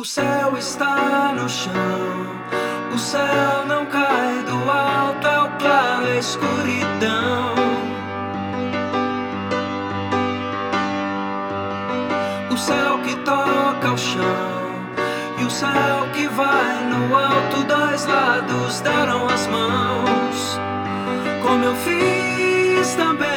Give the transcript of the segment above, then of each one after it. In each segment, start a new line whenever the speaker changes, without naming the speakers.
O céu está no chão, o céu não cai do alto, é o claro, é a escuridão. O céu que toca o chão e o céu que vai no alto, dois lados deram as mãos, como eu fiz também.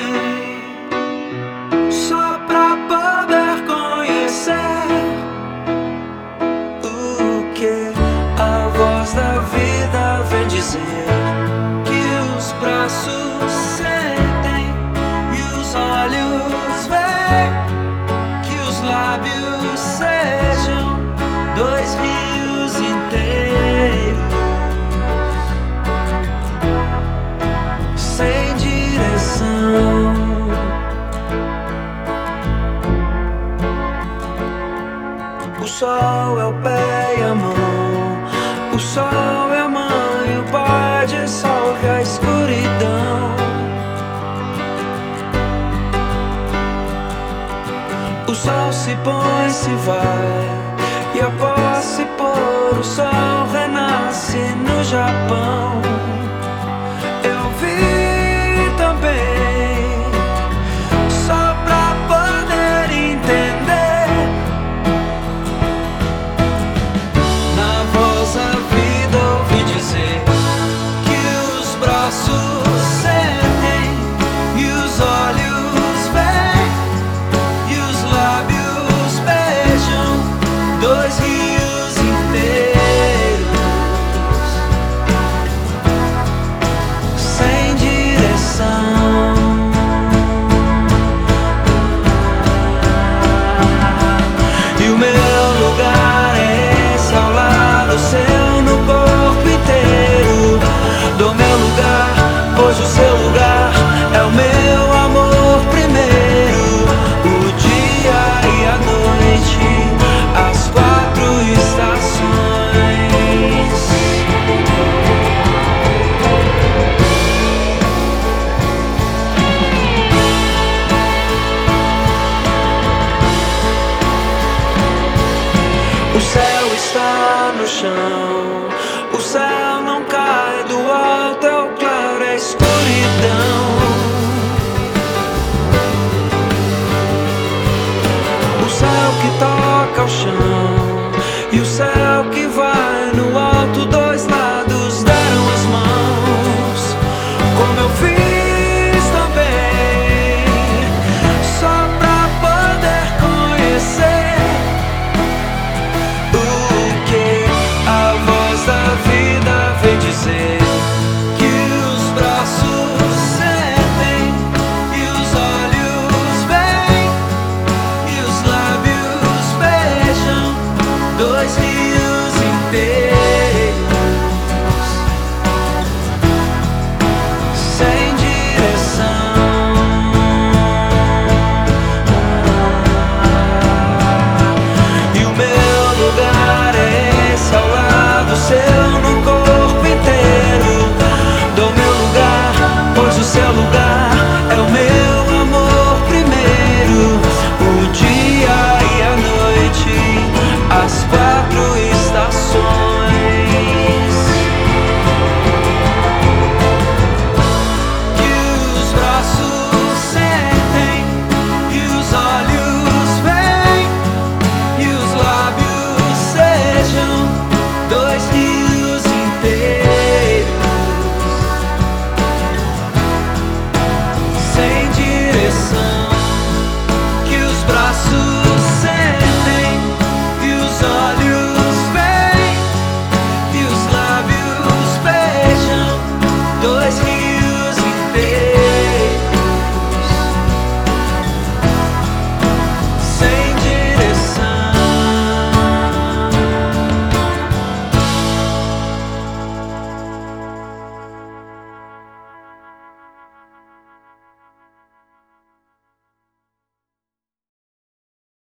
Sol é o pé e a mão. O sol é a mãe, o pai dissolve a escuridão. O sol se põe, se vai. E após se pôr, o sol renasce no Japão. Está no chão, o céu não cai do alto, dois